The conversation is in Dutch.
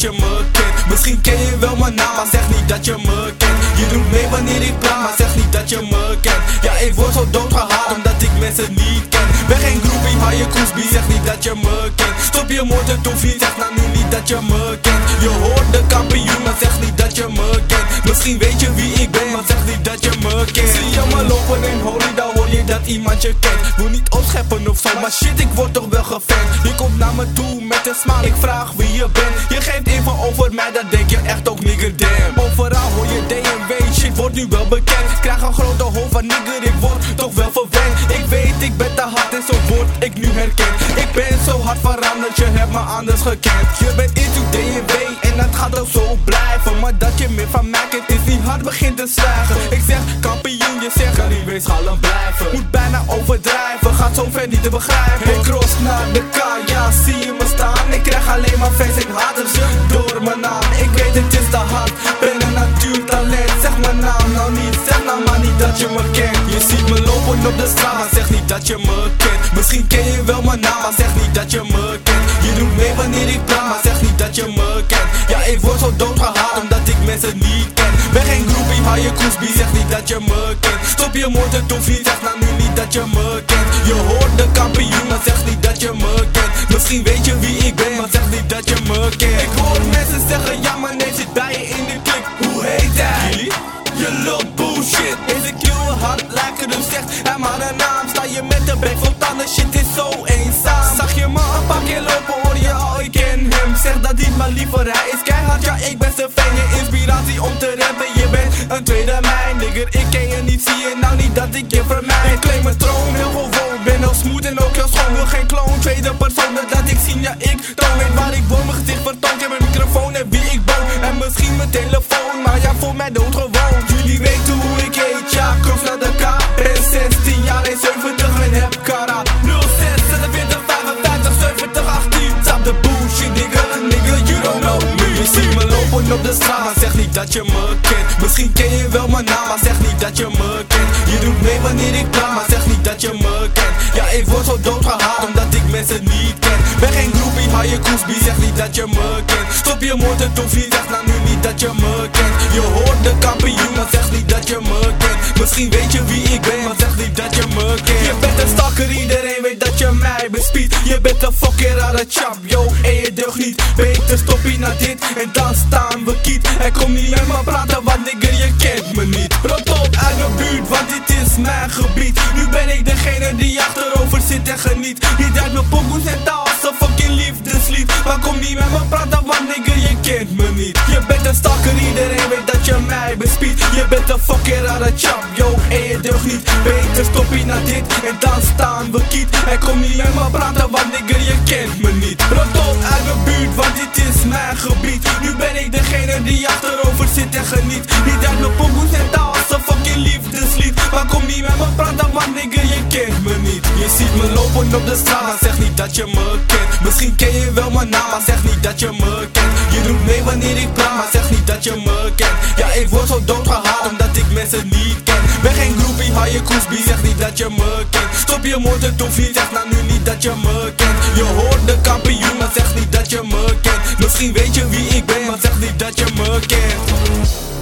je Misschien ken je wel mijn naam, maar zeg niet dat je me kent. Je doet mee wanneer ik praat, maar zeg niet dat je me kent. Ja, ik word zo doodgehaald omdat ik mensen niet ken. Ben geen groepie, hou je koesbie, zeg niet dat je me kent. Stop je en toefie, zeg nou nu niet dat je me kent. Je hoort de kampioen, maar zeg niet dat je me kent. Misschien weet je wie ik ben, maar zeg niet dat je me kent. Zie je me lopen hoor je dat iemand je kent. Wil niet opscheppen of zo, maar shit, ik word toch wel gefan Je komt naar me toe met een smile, ik vraag wie je bent. Je geeft info over mij, dan denk je echt ook nigger damn. Overal hoor je DMW, shit wordt nu wel bekend. Krijg een grote hoofd van nigger, ik word toch wel verwend. Ik weet, ik ben te hard en zo word ik nu herkend Ik ben zo hard veranderd, je hebt me anders gekend. Je bent into DMW en dat gaat ook zo blijven Maar dat je meer van mij ver niet te begrijpen. Ik cross naar de K, ja zie je me staan. Ik krijg alleen maar fans, ik haat het door mijn naam. Ik weet het is te hard, ben een natuurtalent Zeg mijn naam. Nou niet, zeg nou maar niet dat je me kent. Je ziet me lopen op de straat, maar zeg niet dat je me kent. Misschien ken je wel mijn naam, maar zeg niet dat je me kent. Je doet mee wanneer ik praat, maar zeg niet dat je me kent. Ja ik word zo doodgehaald omdat ik mensen niet ken. Ben geen groepie, hou je koesbie, zeg niet dat je me kent. Stop je mond en toefie, zeg nou nu niet dat je me kent. Je hoort de kampioen, maar zeg niet dat je me kent. Misschien weet je wie ik ben, maar zeg niet dat je me kent. Ik hoor mensen zeggen, ja maar nee zit bij je in de klik. Hoe heet hij? Jullie? Je lult bullshit. Is ik heel hard lijken hem zegt Hij maar een naam. Sta je met de bek vol tanden Shit is zo eenzaam. Zag je me een paar keer lopen Hoor je al ik ken hem. Zeg dat niet maar liever hij is keihard. Ja ik ben zijn fan Je inspiratie om te rappen. Je bent een tweede mijn Nigger. Ik ken je niet Zie je nou niet dat ik je Ja ik toon Weet waar ik woon. Mijn gezicht vertoont. Ik heb een microfoon en wie ik woon En misschien mijn telefoon Maar ja voor mij doodgewoon. Jullie weten hoe ik heet, ja, kroos naar de K Ben 16 jaar en 70 en heb kara. 06, 46, 55, 70, 18 Stop the bullshit, nigga, nigga, you don't know me. Je ziet me lopen op de straat, maar zeg niet dat je me kent. Misschien ken je wel mijn naam, maar zeg niet dat je me kent. Je doet mee wanneer ik praat, maar zeg niet dat je me kent. Ja, ik word zo doodgehaald hou je koesbie, zeg niet dat je me kent. Stop je mond en toefie, zeg nou nu niet dat je me kent. Je hoort de kampioen, maar zeg niet dat je me kent. Misschien weet je wie ik ben, maar zeg niet dat je me kent. Je bent een stalker, iedereen weet dat je mij bespied. Je bent een fucking rare chap, yo, en je deugt niet. Beter stop je naar dit en dan staan we kiet. En kom niet met me praten, want nigger, je kent me niet. Rot op uit mijn buurt, want dit is mijn gebied. Nu ben ik degene die achterover zit en geniet. Hier draait mijn pokoes en taal als een fucking liefdeslied. Maar kom niet met me praten, want nigger, je kent me niet. Je bent een stalker, iedereen weet dat je mij bespied Je bent een fucking rare chap, yo, en je deugt niet. Beter stop je naar dit en dan staan we kiet. En kom niet met me praten, want nigger, je kent me niet. Rot op uit mijn buurt, want dit is mijn gebied. Nu ben ik degene die achterover zit en geniet. Niet uit mijn pokoes en taal als een fucking liefdeslied lopen op de straat, maar zeg niet dat je me kent. Misschien ken je wel mijn naam, maar zeg niet dat je me kent. Je doet mee wanneer ik praat, maar zeg niet dat je me kent. Ja, ik word zo doodgehaald omdat ik mensen niet ken. Ben geen groepie, hou je koesbie, zeg niet dat je me kent? Stop je mond en toefie, zeg nou nu niet dat je me kent. Je hoort de kampioen, maar zeg niet dat je me kent. Misschien weet je wie ik ben, maar zeg niet dat je me kent